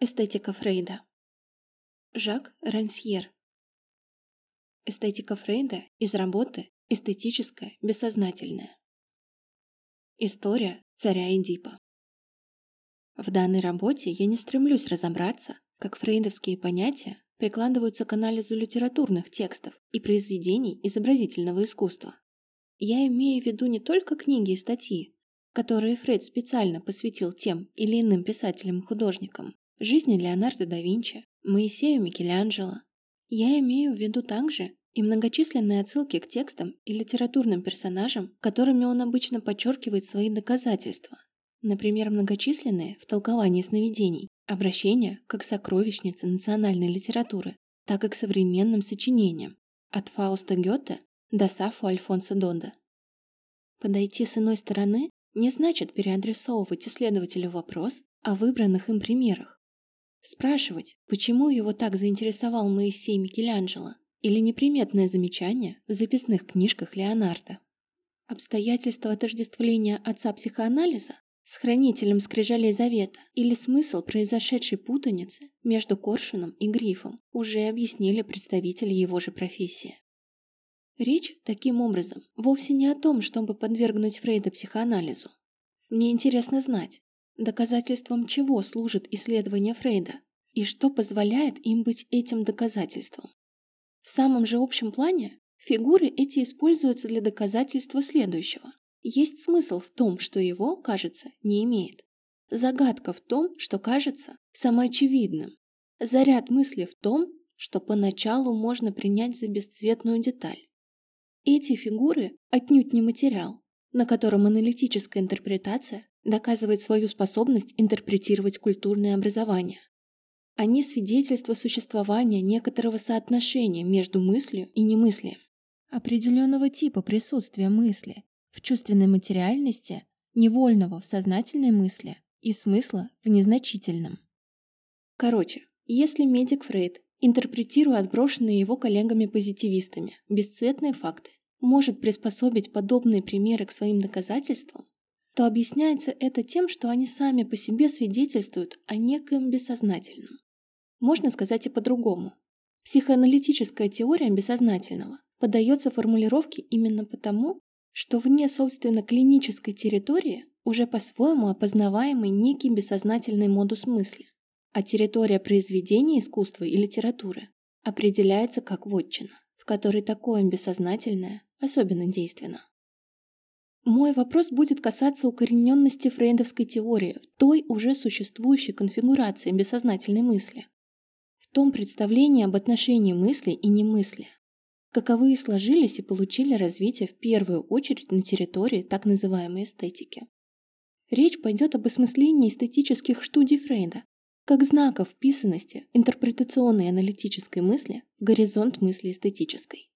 Эстетика Фрейда. Жак Рансьер. Эстетика Фрейда из работы «Эстетическое бессознательное». История царя Эдипа. В данной работе я не стремлюсь разобраться, как фрейдовские понятия прикладываются к анализу литературных текстов и произведений изобразительного искусства. Я имею в виду не только книги и статьи, которые Фрейд специально посвятил тем или иным писателям и художникам, жизни Леонардо да Винчи, Моисею Микеланджело. Я имею в виду также и многочисленные отсылки к текстам и литературным персонажам, которыми он обычно подчеркивает свои доказательства. Например, многочисленные в толковании сновидений обращения как сокровищницы национальной литературы, так и к современным сочинениям, от Фауста Гёте до Сафу Альфонса Донда. Подойти с иной стороны не значит переадресовывать исследователю вопрос о выбранных им примерах, Спрашивать, почему его так заинтересовал Моисей Микеланджело, или неприметное замечание в записных книжках Леонардо. Обстоятельства отождествления отца психоанализа с хранителем скрижалей завета или смысл произошедшей путаницы между коршуном и грифом уже объяснили представители его же профессии. Речь, таким образом, вовсе не о том, чтобы подвергнуть Фрейда психоанализу. Мне интересно знать, Доказательством чего служит исследование Фрейда? И что позволяет им быть этим доказательством? В самом же общем плане фигуры эти используются для доказательства следующего. Есть смысл в том, что его, кажется, не имеет. Загадка в том, что кажется самоочевидным. Заряд мысли в том, что поначалу можно принять за бесцветную деталь. Эти фигуры отнюдь не материал, на котором аналитическая интерпретация доказывает свою способность интерпретировать культурное образование. Они свидетельство существования некоторого соотношения между мыслью и немыслием, определенного типа присутствия мысли в чувственной материальности, невольного в сознательной мысли и смысла в незначительном. Короче, если медик Фрейд, интерпретируя отброшенные его коллегами-позитивистами бесцветные факты, может приспособить подобные примеры к своим доказательствам, то объясняется это тем, что они сами по себе свидетельствуют о некоем бессознательном. Можно сказать и по-другому. Психоаналитическая теория бессознательного поддается формулировке именно потому, что вне, собственно, клинической территории уже по-своему опознаваемый некий бессознательный модус мысли, а территория произведения искусства и литературы определяется как вотчина, в которой такое бессознательное особенно действенно. Мой вопрос будет касаться укорененности фрейдовской теории в той уже существующей конфигурации бессознательной мысли, в том представлении об отношении мысли и немысли, каковые сложились и получили развитие в первую очередь на территории так называемой эстетики. Речь пойдет об осмыслении эстетических студий Фрейда, как знаков вписанности интерпретационной аналитической мысли в горизонт мысли эстетической.